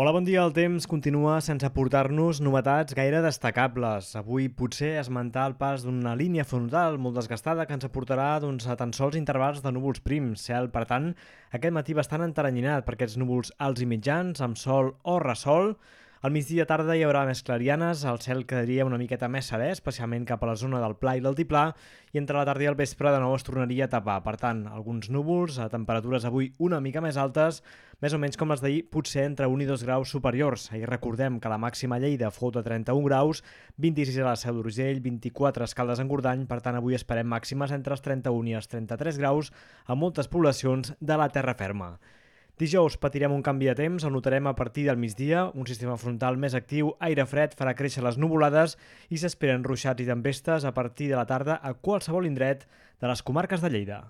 Hola, bon dia. El temps continua sense portar-nos novetats gaire destacables. Avui potser esmentar el pas d'una línia frontal molt desgastada que ens aportarà doncs, a tan sols intervals de núvols prims. Cel, per tant, aquest matí bastant enteranyinat per aquests núvols alts i mitjans, amb sol o ressol, al migdia tarda hi haurà més clarianes, el cel quedaria una miqueta més serè, especialment cap a la zona del Pla i l'Altiplà, i entre la tarda i el vespre de nou es tornaria a tapar. Per tant, alguns núvols, a temperatures avui una mica més altes, més o menys com les d'ahir, potser entre 1 i 2 graus superiors. Ahir recordem que la màxima Lleida fou de 31 graus, 26 a la Seu d'Urgell, 24 a Escaldes en Gordany, per tant avui esperem màximes entre els 31 i els 33 graus a moltes poblacions de la terra ferma. Dijous patirem un canvi de temps, el notarem a partir del migdia, un sistema frontal més actiu, aire fred, farà créixer les nuvolades i s'esperen ruixats i tempestes a partir de la tarda a qualsevol indret de les comarques de Lleida.